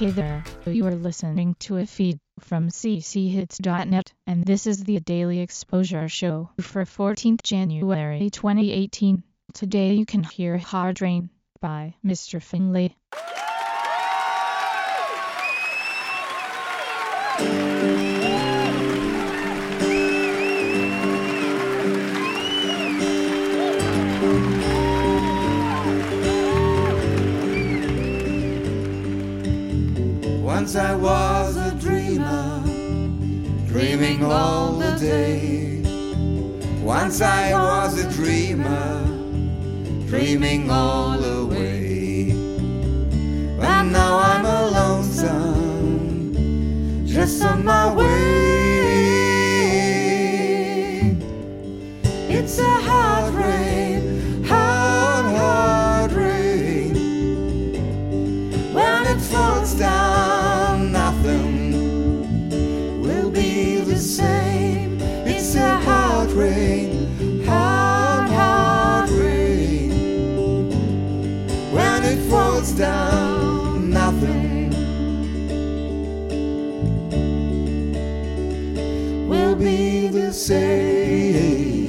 Hey there, you are listening to a feed from cchits.net, and this is the Daily Exposure Show for 14th January 2018. Today you can hear Hard Rain by Mr. Finlay. Once I was a dreamer, dreaming all the day. Once I was a dreamer, dreaming all the way. But now I'm a lonesome, just on my way. Same.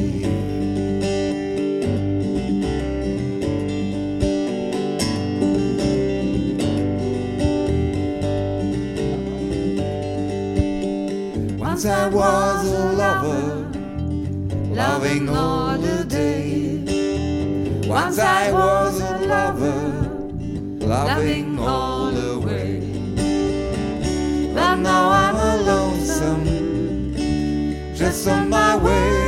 Once I was a lover, loving all the day. Once I was a lover, loving all the way. But now I'm a just on my way.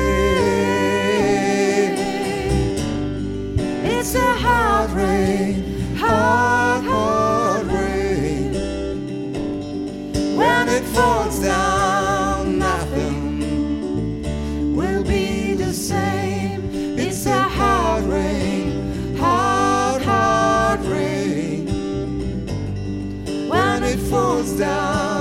It's a hard rain, hard, hard rain. When it falls down, nothing will be the same. It's a hard rain, hard, hard rain. When it falls down,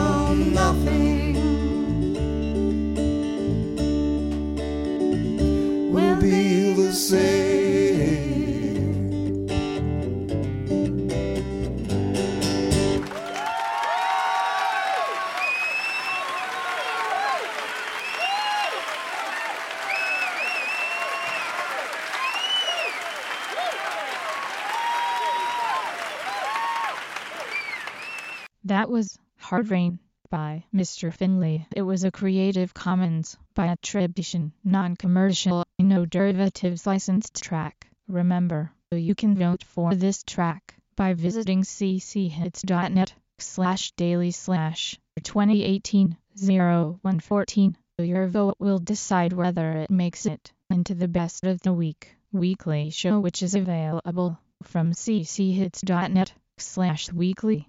That was Hard Rain by Mr. Finley. It was a Creative Commons by attribution, non-commercial, no derivatives licensed track. Remember, you can vote for this track by visiting cchits.net slash daily slash 2018 0114. Your vote will decide whether it makes it into the best of the week weekly show which is available from cchits.net slash weekly.